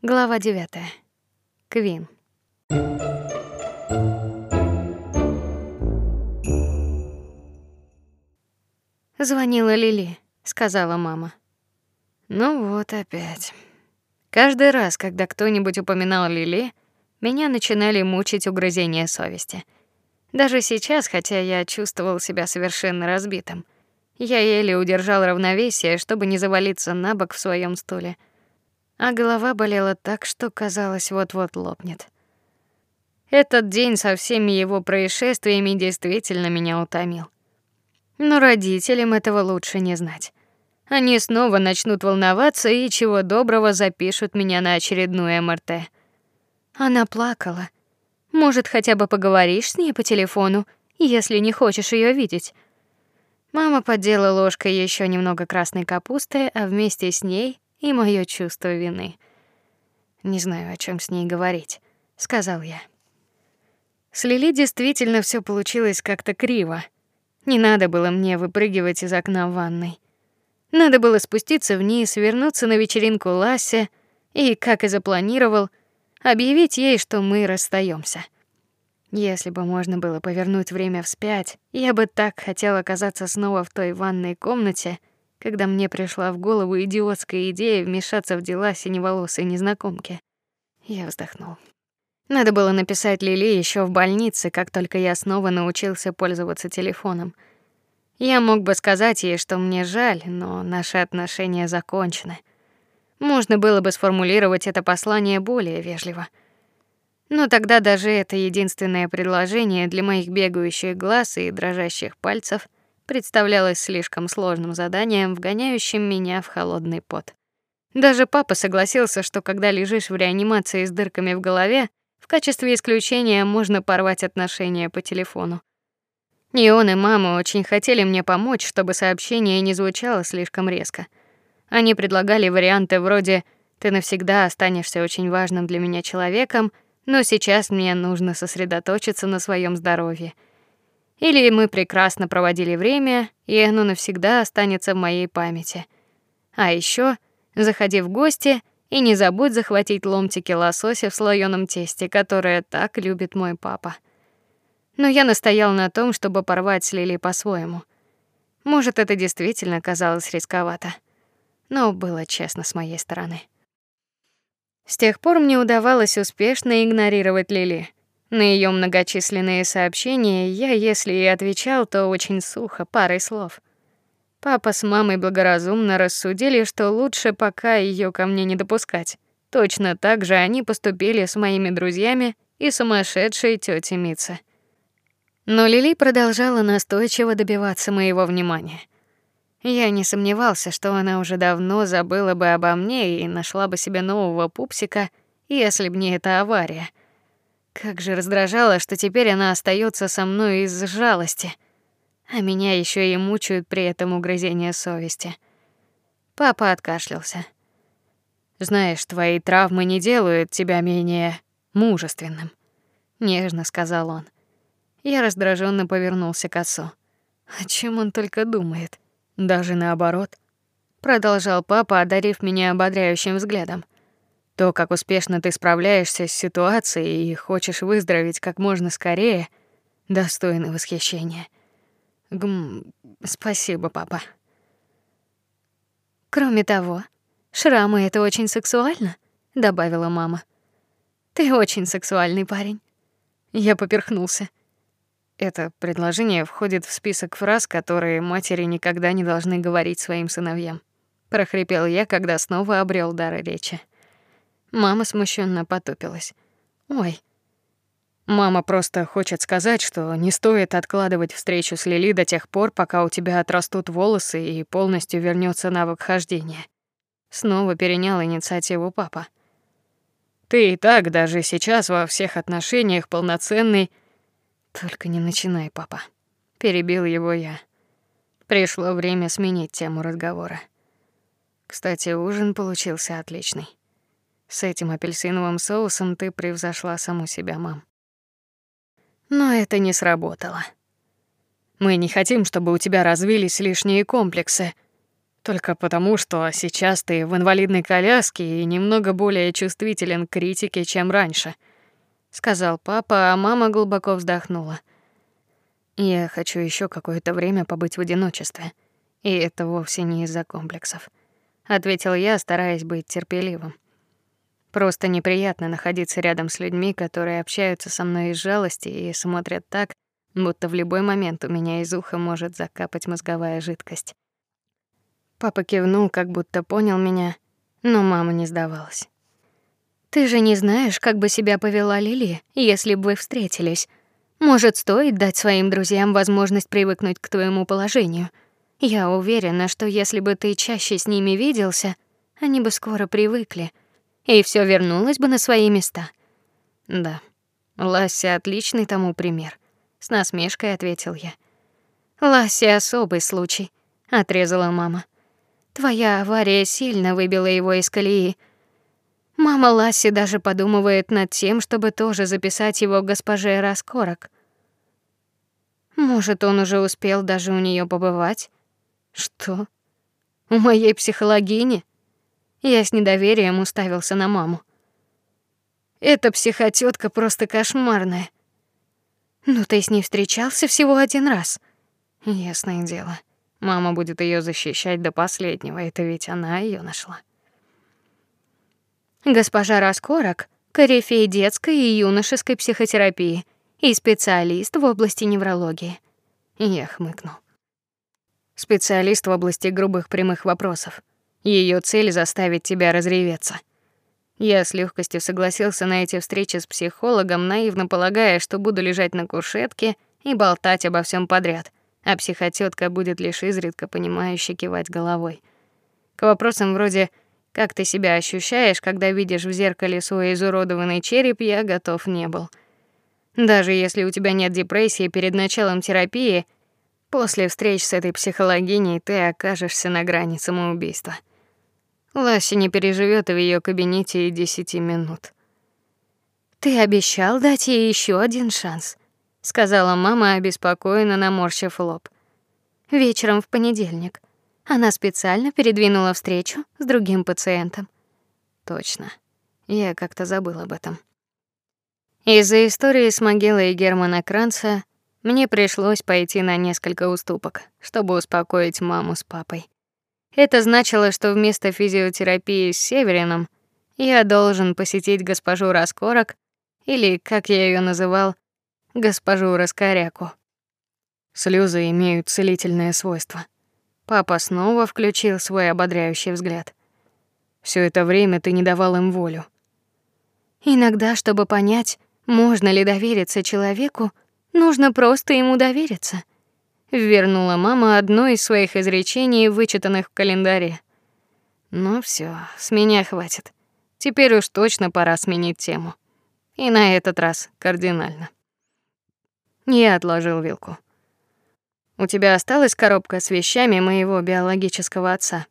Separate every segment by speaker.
Speaker 1: Глава 9. Квин. Звонила Лили, сказала мама. Ну вот опять. Каждый раз, когда кто-нибудь упоминал Лили, меня начинали мучить угрызения совести. Даже сейчас, хотя я чувствовал себя совершенно разбитым, я еле удержал равновесие, чтобы не завалиться на бок в своем стуле а голова болела так, что казалось, вот-вот лопнет. Этот день со всеми его происшествиями действительно меня утомил. Но родителям этого лучше не знать. Они снова начнут волноваться и чего доброго запишут меня на очередную МРТ. Она плакала. Может, хотя бы поговоришь с ней по телефону, если не хочешь ее видеть. Мама поддела ложкой еще немного красной капусты, а вместе с ней и мое чувство вины. Не знаю, о чем с ней говорить, сказал я. С Лили действительно все получилось как-то криво. Не надо было мне выпрыгивать из окна в ванной. Надо было спуститься вниз, вернуться на вечеринку Лассе и, как и запланировал, объявить ей, что мы расстаемся. Если бы можно было повернуть время вспять, я бы так хотел оказаться снова в той ванной комнате, когда мне пришла в голову идиотская идея вмешаться в дела синеволосой незнакомки. Я вздохнул. Надо было написать Лили еще в больнице, как только я снова научился пользоваться телефоном. Я мог бы сказать ей, что мне жаль, но наши отношения закончены. Можно было бы сформулировать это послание более вежливо. Но тогда даже это единственное предложение для моих бегающих глаз и дрожащих пальцев представлялось слишком сложным заданием, вгоняющим меня в холодный пот. Даже папа согласился, что когда лежишь в реанимации с дырками в голове, в качестве исключения можно порвать отношения по телефону. И он, и мама очень хотели мне помочь, чтобы сообщение не звучало слишком резко. Они предлагали варианты вроде: "Ты навсегда останешься очень важным для меня человеком, но сейчас мне нужно сосредоточиться на своем здоровье". Или мы прекрасно проводили время, и оно навсегда останется в моей памяти. А еще заходи в гости и не забудь захватить ломтики лосося в слоёном тесте, которое так любит мой папа. Но я настоял на том, чтобы порвать с Лили по-своему. Может, это действительно казалось рисковато, но было честно с моей стороны. С тех пор мне удавалось успешно игнорировать Лили. На ее многочисленные сообщения я, если и отвечал, то очень сухо, парой слов. Папа с мамой благоразумно рассудили, что лучше пока ее ко мне не допускать. Точно так же они поступили с моими друзьями и сумасшедшей тетей Мице. Но Лили продолжала настойчиво добиваться моего внимания. Я не сомневался, что она уже давно забыла бы обо мне и нашла бы себе нового пупсика, если б не эта авария. Как же раздражало, что теперь она остается со мной из жалости, а меня еще и мучают при этом угрызения совести. Папа откашлялся. Знаешь, твои травмы не делают тебя менее мужественным, нежно сказал он. Я раздраженно повернулся к отцу. О чем он только думает? Даже наоборот, продолжал папа, одарив меня ободряющим взглядом. То, как успешно ты справляешься с ситуацией и хочешь выздороветь как можно скорее, достойно восхищения. Гм, спасибо, папа. Кроме того, шрамы это очень сексуально, добавила мама. Ты очень сексуальный парень. Я поперхнулся. Это предложение входит в список фраз, которые матери никогда не должны говорить своим сыновьям. прохрипел я, когда снова обрел дар речи. Мама смущенно потупилась. Ой. Мама просто хочет сказать, что не стоит откладывать встречу с Лили до тех пор, пока у тебя отрастут волосы и полностью вернется навык хождения. Снова перенял инициативу папа. Ты и так даже сейчас во всех отношениях полноценный. Только не начинай, папа. Перебил его я. Пришло время сменить тему разговора. Кстати, ужин получился отличный. С этим апельсиновым соусом ты превзошла саму себя, мам. Но это не сработало. Мы не хотим, чтобы у тебя развились лишние комплексы. только потому, что сейчас ты в инвалидной коляске и немного более чувствителен к критике, чем раньше, сказал папа, а мама глубоко вздохнула. Я хочу еще какое-то время побыть в одиночестве, и это вовсе не из-за комплексов, ответил я, стараясь быть терпеливым. Просто неприятно находиться рядом с людьми, которые общаются со мной из жалости и смотрят так, будто в любой момент у меня из уха может закапать мозговая жидкость. Папа кивнул, как будто понял меня, но мама не сдавалась. Ты же не знаешь, как бы себя повела Лили, если бы вы встретились. Может, стоит дать своим друзьям возможность привыкнуть к твоему положению. Я уверена, что если бы ты чаще с ними виделся, они бы скоро привыкли, и все вернулось бы на свои места. Да. Ласси отличный тому пример, с насмешкой ответил я. Ласси особый случай, отрезала мама. Твоя авария сильно выбила его из колеи. Мама Ласси даже подумывает над тем, чтобы тоже записать его госпоже Раскорок. Может, он уже успел даже у нее побывать? Что? У моей психологини? Я с недоверием уставился на маму. Эта психотётка просто кошмарная. Ну ты с ней встречался всего один раз. Ясное дело. Мама будет ее защищать до последнего, это ведь она ее нашла. Госпожа Раскорок корифей детской и юношеской психотерапии и специалист в области неврологии. Я хмыкнул. Специалист в области грубых прямых вопросов. Ее цель заставить тебя разреветься. Я с легкостью согласился на эти встречи с психологом, наивно полагая, что буду лежать на кушетке и болтать обо всем подряд а психотётка будет лишь изредка понимающе кивать головой. К вопросам вроде «как ты себя ощущаешь, когда видишь в зеркале свой изуродованный череп?» я готов не был. Даже если у тебя нет депрессии перед началом терапии, после встреч с этой психологиней ты окажешься на грани самоубийства. Лася не переживет в ее кабинете и десяти минут. Ты обещал дать ей еще один шанс сказала мама, обеспокоенно наморщив лоб. Вечером в понедельник. Она специально передвинула встречу с другим пациентом. Точно. Я как-то забыл об этом. Из-за истории с могилой Германа Кранца мне пришлось пойти на несколько уступок, чтобы успокоить маму с папой. Это значило, что вместо физиотерапии с Северином я должен посетить госпожу Раскорок или, как я ее называл, госпожу Раскоряку. Слезы имеют целительное свойство. Папа снова включил свой ободряющий взгляд. Все это время ты не давал им волю. Иногда, чтобы понять, можно ли довериться человеку, нужно просто ему довериться. Вернула мама одно из своих изречений, вычитанных в календаре. Ну все, с меня хватит. Теперь уж точно пора сменить тему. И на этот раз кардинально. Я отложил вилку. У тебя осталась коробка с вещами моего биологического отца.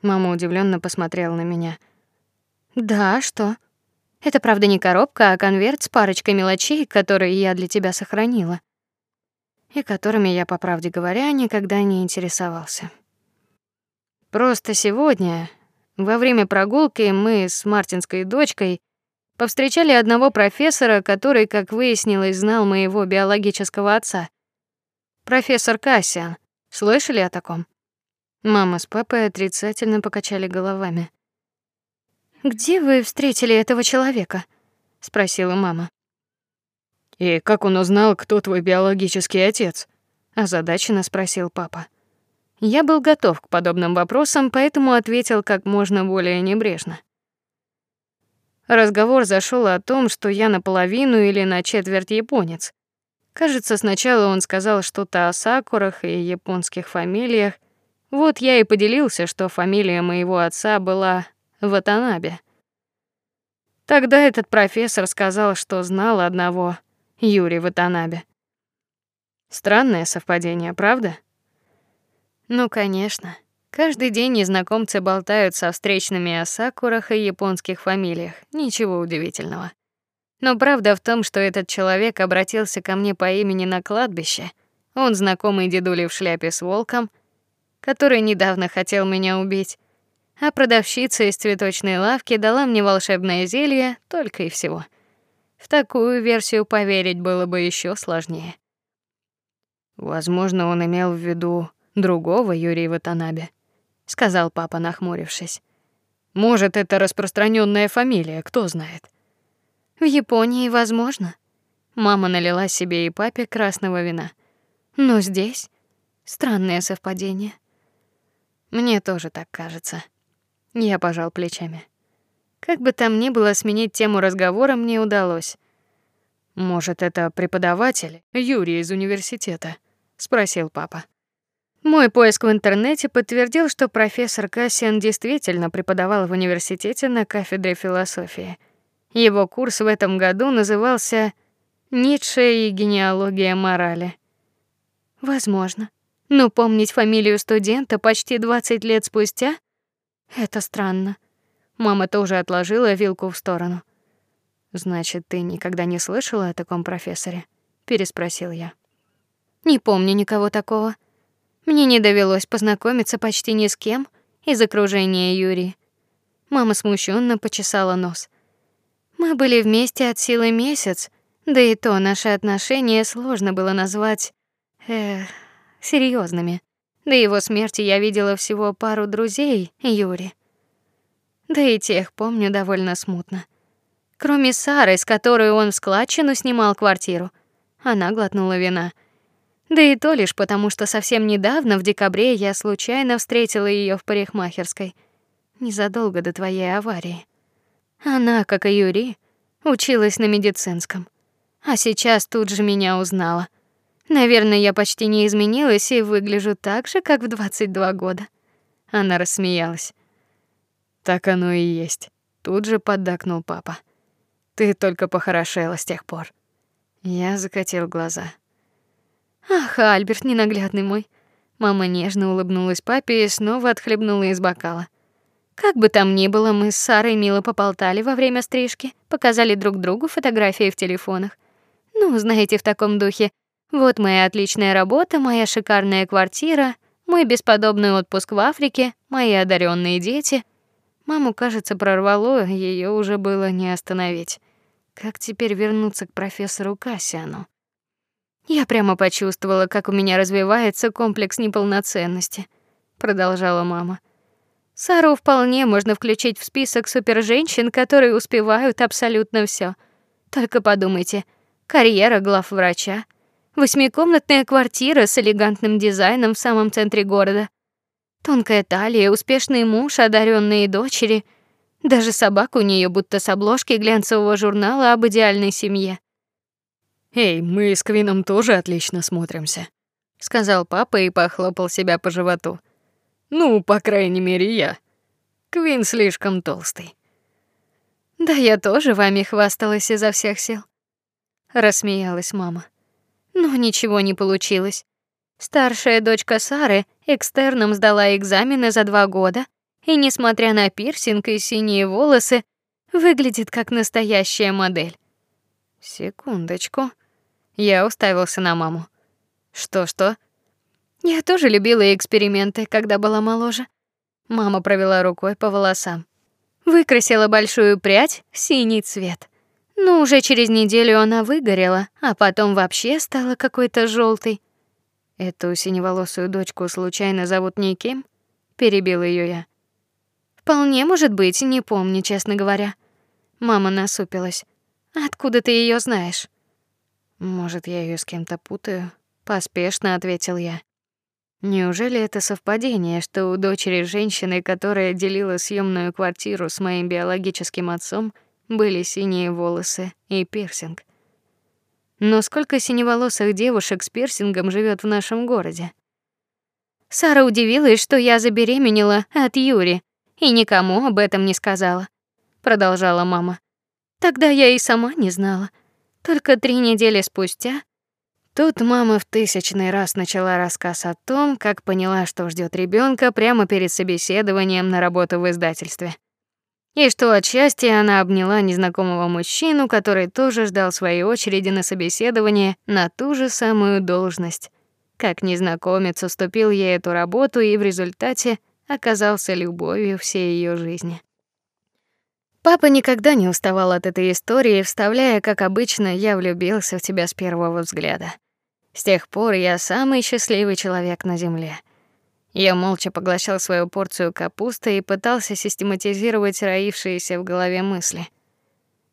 Speaker 1: Мама удивленно посмотрела на меня. Да, что? Это правда не коробка, а конверт с парочкой мелочей, которые я для тебя сохранила и которыми я, по правде говоря, никогда не интересовался. Просто сегодня, во время прогулки, мы с Мартинской дочкой повстречали одного профессора, который, как выяснилось, знал моего биологического отца. Профессор Кассиан. Слышали о таком? Мама с папой отрицательно покачали головами. Где вы встретили этого человека? спросила мама. И как он узнал, кто твой биологический отец? озадаченно спросил папа. Я был готов к подобным вопросам, поэтому ответил как можно более небрежно. Разговор зашел о том, что я наполовину или на четверть японец. Кажется, сначала он сказал что-то о сакурах и японских фамилиях. Вот я и поделился, что фамилия моего отца была Ватанабе. Тогда этот профессор сказал, что знал одного Юрия Ватанабе. Странное совпадение, правда? Ну, конечно. Каждый день незнакомцы болтают со встречными о сакурах и японских фамилиях. Ничего удивительного. Но правда в том, что этот человек обратился ко мне по имени на кладбище. Он знакомый дедули в шляпе с волком, который недавно хотел меня убить. А продавщица из цветочной лавки дала мне волшебное зелье только и всего. В такую версию поверить было бы еще сложнее. Возможно, он имел в виду другого Юрия Ватанабе, сказал папа, нахмурившись. Может, это распространенная фамилия, кто знает. В Японии возможно. Мама налила себе и папе красного вина. Но здесь странное совпадение. Мне тоже так кажется. Я пожал плечами. Как бы там ни было, сменить тему разговора мне удалось. Может, это преподаватель Юрий из университета, спросил папа. Мой поиск в интернете подтвердил, что профессор Кассиан действительно преподавал в университете на кафедре философии. Его курс в этом году назывался Ницше и генеалогия морали. Возможно. Но помнить фамилию студента почти 20 лет спустя это странно. Мама тоже отложила вилку в сторону. Значит, ты никогда не слышала о таком профессоре? переспросил я. Не помню никого такого. Мне не довелось познакомиться почти ни с кем из окружения Юрия. Мама смущенно почесала нос. Мы были вместе от силы месяц, да и то наши отношения сложно было назвать э серьезными. До его смерти я видела всего пару друзей Юри. Да и тех помню довольно смутно. Кроме Сары, с которой он в складчину снимал квартиру. Она глотнула вина. Да и то лишь потому, что совсем недавно в декабре я случайно встретила ее в парикмахерской, незадолго до твоей аварии. Она, как и Юрий, училась на медицинском, а сейчас тут же меня узнала. Наверное, я почти не изменилась и выгляжу так же, как в 22 года. Она рассмеялась. Так оно и есть. Тут же поддакнул папа. Ты только похорошела с тех пор. Я закатил глаза. Ах, Альберт ненаглядный мой. Мама нежно улыбнулась папе и снова отхлебнула из бокала. Как бы там ни было, мы с Сарой мило поболтали во время стрижки, показали друг другу фотографии в телефонах. Ну, знаете, в таком духе. Вот моя отличная работа, моя шикарная квартира, мой бесподобный отпуск в Африке, мои одаренные дети. Маму, кажется, прорвало, ее уже было не остановить. Как теперь вернуться к профессору Кассиану? Я прямо почувствовала, как у меня развивается комплекс неполноценности, продолжала мама. Сару вполне можно включить в список суперженщин, которые успевают абсолютно все. Только подумайте: карьера главврача, Восьмикомнатная квартира с элегантным дизайном в самом центре города. Тонкая талия, успешный муж, одаренные дочери. Даже собака у нее будто с обложки глянцевого журнала об идеальной семье. Эй, мы с Квином тоже отлично смотримся, сказал папа и похлопал себя по животу. Ну, по крайней мере, я. Квин слишком толстый. Да я тоже вами хвасталась изо всех сил, рассмеялась мама но ничего не получилось. Старшая дочка Сары экстерном сдала экзамены за два года, и несмотря на пирсинг и синие волосы, выглядит как настоящая модель. Секундочку. Я уставился на маму. Что-что? Я тоже любила эксперименты, когда была моложе. Мама провела рукой по волосам. Выкрасила большую прядь в синий цвет. Но уже через неделю она выгорела, а потом вообще стала какой-то желтой. Эту синеволосую дочку случайно зовут Никем? перебила ее я. Вполне может быть, не помню, честно говоря. Мама насупилась. Откуда ты ее знаешь? Может, я ее с кем-то путаю? поспешно ответил я. Неужели это совпадение, что у дочери женщины, которая делила съемную квартиру с моим биологическим отцом, были синие волосы и пирсинг. Но сколько синеволосых девушек с пирсингом живет в нашем городе? Сара удивилась, что я забеременела от Юри и никому об этом не сказала, продолжала мама. Тогда я и сама не знала. Только три недели спустя Тут мама в тысячный раз начала рассказ о том, как поняла, что ждет ребенка прямо перед собеседованием на работу в издательстве и что от счастья она обняла незнакомого мужчину, который тоже ждал своей очереди на собеседование на ту же самую должность. как незнакомец уступил ей эту работу и в результате оказался любовью всей ее жизни. Папа никогда не уставал от этой истории, вставляя, как обычно, я влюбился в тебя с первого взгляда. С тех пор я самый счастливый человек на земле. Я молча поглощал свою порцию капусты и пытался систематизировать роившиеся в голове мысли.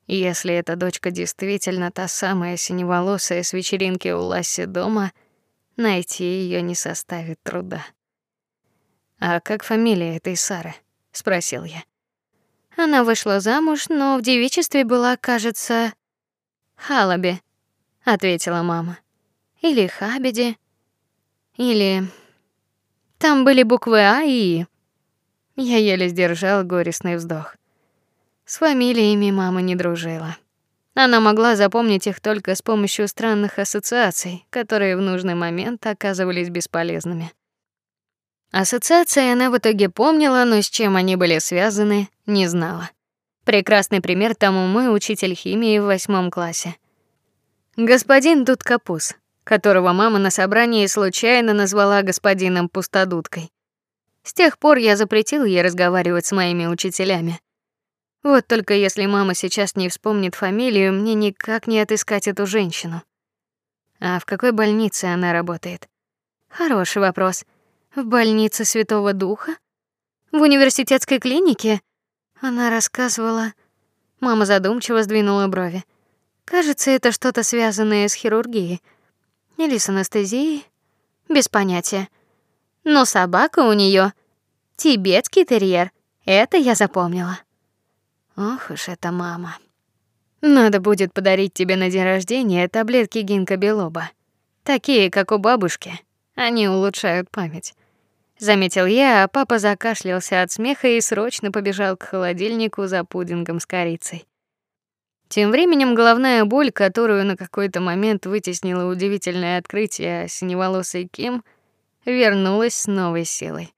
Speaker 1: Если эта дочка действительно та самая синеволосая с вечеринки у Ласси дома, найти ее не составит труда. А как фамилия этой Сары? спросил я. Она вышла замуж, но в девичестве была, кажется, Халаби, ответила мама. Или Хабиди, или там были буквы А и И. Я еле сдержал горестный вздох. С фамилиями мама не дружила. Она могла запомнить их только с помощью странных ассоциаций, которые в нужный момент оказывались бесполезными. Ассоциации она в итоге помнила, но с чем они были связаны, не знала. Прекрасный пример тому мой учитель химии в восьмом классе. Господин Дудкапус, которого мама на собрании случайно назвала господином Пустодудкой. С тех пор я запретил ей разговаривать с моими учителями. Вот только если мама сейчас не вспомнит фамилию, мне никак не отыскать эту женщину. А в какой больнице она работает? Хороший вопрос. В больнице Святого Духа? В университетской клинике? Она рассказывала. Мама задумчиво сдвинула брови. Кажется, это что-то связанное с хирургией или с анестезией, без понятия. Но собака у нее тибетский терьер. Это я запомнила. Ох уж эта мама. Надо будет подарить тебе на день рождения таблетки гинка белоба. Такие, как у бабушки. Они улучшают память. Заметил я, а папа закашлялся от смеха и срочно побежал к холодильнику за пудингом с корицей. Тем временем головная боль, которую на какой-то момент вытеснило удивительное открытие синеволосой Ким, вернулась с новой силой.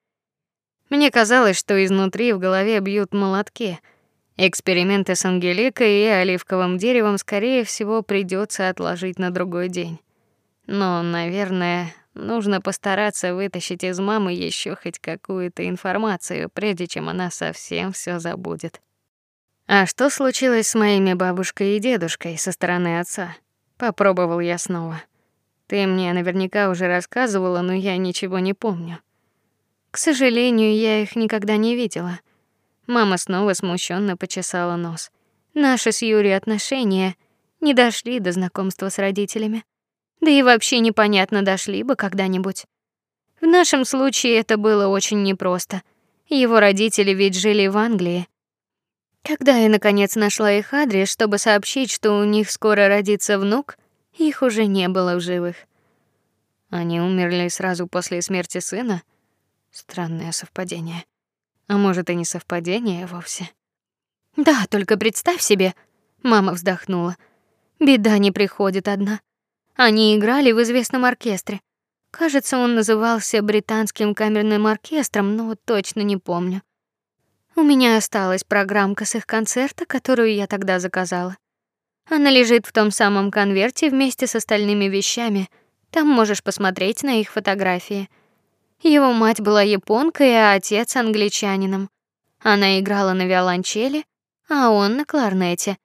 Speaker 1: Мне казалось, что изнутри в голове бьют молотки — Эксперименты с Ангеликой и оливковым деревом скорее всего придется отложить на другой день. Но, наверное, нужно постараться вытащить из мамы еще хоть какую-то информацию, прежде чем она совсем все забудет. А что случилось с моими бабушкой и дедушкой со стороны отца? Попробовал я снова. Ты мне наверняка уже рассказывала, но я ничего не помню. К сожалению, я их никогда не видела. Мама снова смущенно почесала нос. Наши с Юрией отношения не дошли до знакомства с родителями. Да и вообще непонятно, дошли бы когда-нибудь. В нашем случае это было очень непросто. Его родители ведь жили в Англии. Когда я наконец нашла их адрес, чтобы сообщить, что у них скоро родится внук, их уже не было в живых. Они умерли сразу после смерти сына. Странное совпадение. А может, и не совпадение вовсе. Да, только представь себе, мама вздохнула. Беда не приходит одна. Они играли в известном оркестре. Кажется, он назывался британским камерным оркестром, но точно не помню. У меня осталась программка с их концерта, которую я тогда заказала. Она лежит в том самом конверте вместе с остальными вещами. Там можешь посмотреть на их фотографии. Его мать была японкой, а отец англичанином. Она играла на виолончели, а он на кларнете.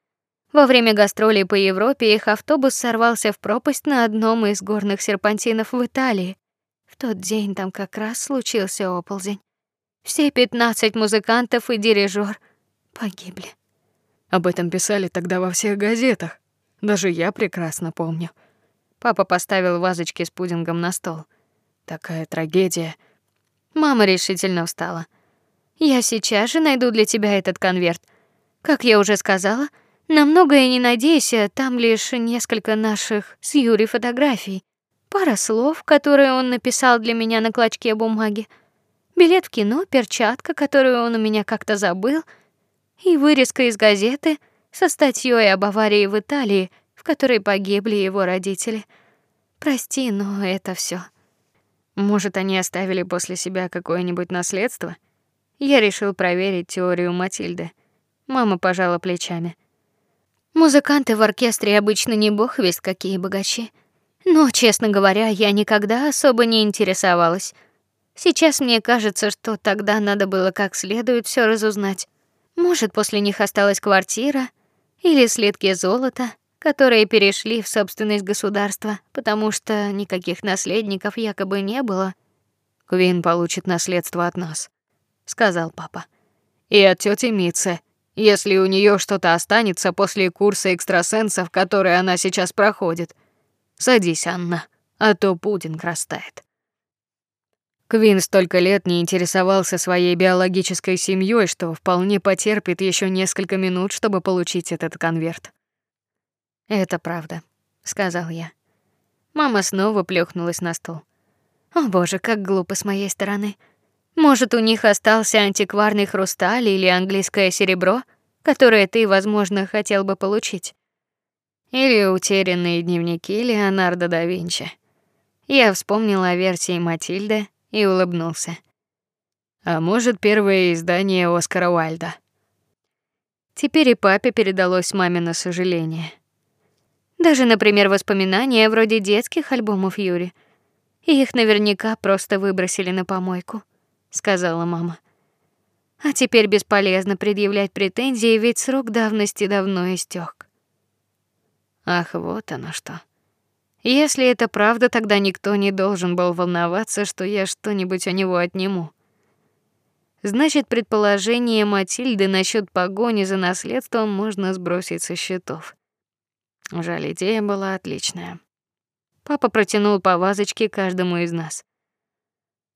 Speaker 1: Во время гастролей по Европе их автобус сорвался в пропасть на одном из горных серпантинов в Италии. В тот день там как раз случился оползень. Все пятнадцать музыкантов и дирижер погибли.
Speaker 2: Об этом писали тогда во всех газетах. Даже я прекрасно помню.
Speaker 1: Папа поставил вазочки с пудингом на стол.
Speaker 2: Такая трагедия.
Speaker 1: Мама решительно встала. Я сейчас же найду для тебя этот конверт. Как я уже сказала, на многое не надейся, там лишь несколько наших с Юрой фотографий, пара слов, которые он написал для меня на клочке бумаги, билет в кино, перчатка, которую он у меня как-то забыл, и вырезка из газеты со статьей об аварии в Италии, в которой погибли его родители. Прости, но это все. Может, они оставили после себя какое-нибудь наследство? Я решил проверить теорию Матильды. Мама пожала плечами. Музыканты в оркестре обычно не бог весть какие богачи. Но, честно говоря, я никогда особо не интересовалась. Сейчас мне кажется, что тогда надо было как следует все разузнать. Может, после них осталась квартира или слитки золота, которые перешли в собственность государства, потому что никаких наследников якобы не было.
Speaker 2: Квин получит наследство от нас, сказал папа. И от тети Мицы, если у нее что-то останется после курса экстрасенсов, который она сейчас проходит. Садись, Анна, а то пудинг растает. Квин столько лет не интересовался своей биологической семьей, что вполне потерпит еще несколько минут, чтобы получить этот конверт.
Speaker 1: Это правда, сказал я. Мама снова плюхнулась на стол. О, боже, как глупо с моей стороны. Может, у них остался антикварный хрусталь или английское серебро, которое ты, возможно, хотел бы получить. Или утерянные дневники Леонардо да Винчи. Я вспомнила о версии Матильды и улыбнулся.
Speaker 2: А может, первое издание Оскара Уайльда.
Speaker 1: Теперь и папе передалось мамино сожаление. Даже, например, воспоминания вроде детских альбомов Юри. Их наверняка просто выбросили на помойку, сказала мама. А теперь бесполезно предъявлять претензии, ведь срок давности давно истек.
Speaker 2: Ах, вот оно что.
Speaker 1: Если это правда, тогда никто не должен был волноваться, что я что-нибудь у него отниму. Значит, предположение Матильды насчет погони за наследством можно сбросить со счетов. Жаль, идея была отличная. Папа протянул по вазочке каждому из нас.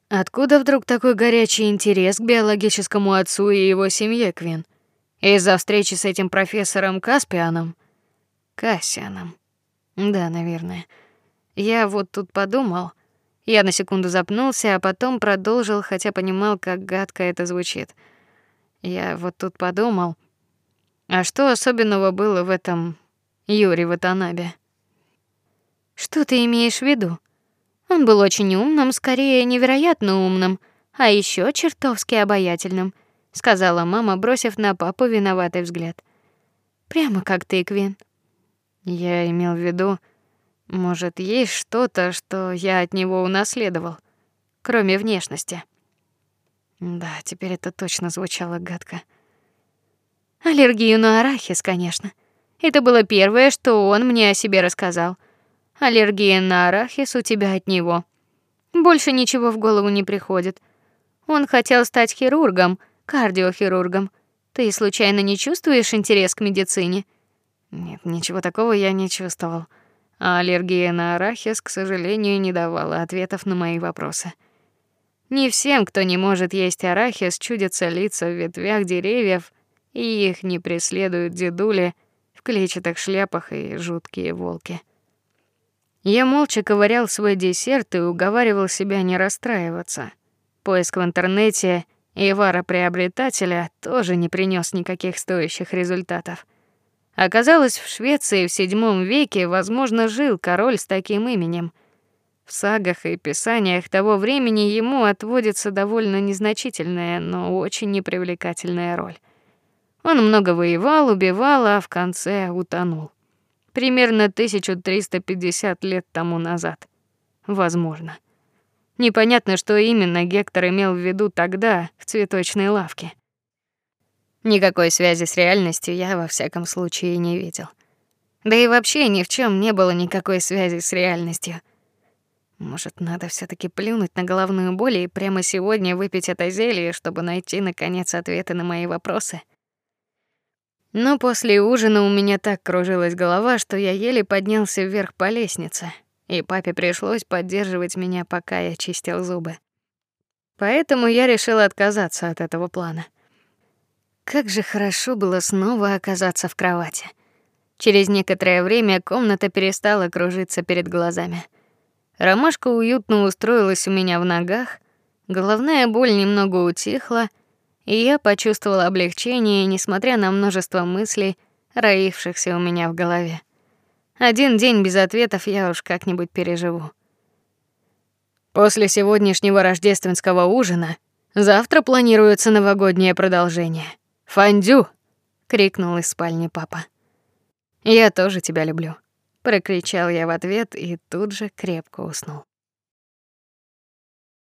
Speaker 2: Откуда вдруг такой горячий интерес к биологическому отцу и его семье, Квин? Из-за встречи с этим профессором Каспианом?
Speaker 1: Кассианом. Да, наверное. Я вот тут подумал. Я на секунду запнулся, а потом продолжил, хотя понимал, как гадко это звучит. Я вот тут подумал, а что особенного было в этом Юрий Ватанабе? Что ты имеешь в виду? Он был очень умным, скорее невероятно умным, а еще чертовски обаятельным, сказала мама, бросив на папу виноватый взгляд. Прямо как ты, Квин. Я имел в виду, может, есть что-то, что я от него унаследовал, кроме внешности. Да, теперь это точно звучало гадко. Аллергию на арахис, конечно. Это было первое, что он мне о себе рассказал. Аллергия на арахис у тебя от него. Больше ничего в голову не приходит. Он хотел стать хирургом, кардиохирургом. Ты случайно не чувствуешь интерес к медицине?
Speaker 2: Нет, ничего такого я не чувствовал. А аллергия на арахис, к сожалению, не давала ответов на мои вопросы.
Speaker 1: Не всем, кто не может есть арахис, чудятся лица в ветвях деревьев, и их не преследуют дедули в клетчатых шляпах и жуткие волки. Я молча ковырял свой десерт и уговаривал себя не расстраиваться. Поиск в интернете и вара приобретателя тоже не принес никаких стоящих результатов. Оказалось, в Швеции в VII веке, возможно, жил король с таким именем. В сагах и писаниях того времени ему отводится довольно незначительная, но очень непривлекательная роль. Он много воевал, убивал, а в конце утонул. Примерно 1350 лет тому назад. Возможно. Непонятно, что именно Гектор имел в виду тогда в цветочной лавке. Никакой связи с реальностью я во всяком случае не видел. Да и вообще ни в чем не было никакой связи с реальностью. Может, надо все таки плюнуть на головную боль и прямо сегодня выпить это зелье, чтобы найти наконец ответы на мои вопросы. Но после ужина у меня так кружилась голова, что я еле поднялся вверх по лестнице, и папе пришлось поддерживать меня, пока я чистил зубы. Поэтому я решила отказаться от этого плана. Как же хорошо было снова оказаться в кровати. Через некоторое время комната перестала кружиться перед глазами. Ромашка уютно устроилась у меня в ногах, головная боль немного утихла, и я почувствовала облегчение, несмотря на множество мыслей, роившихся у меня в голове. Один день без ответов я уж как-нибудь переживу. После сегодняшнего рождественского ужина завтра планируется новогоднее продолжение. Фандю, крикнул из спальни папа. Я тоже тебя люблю, прокричал я в ответ и тут же крепко уснул.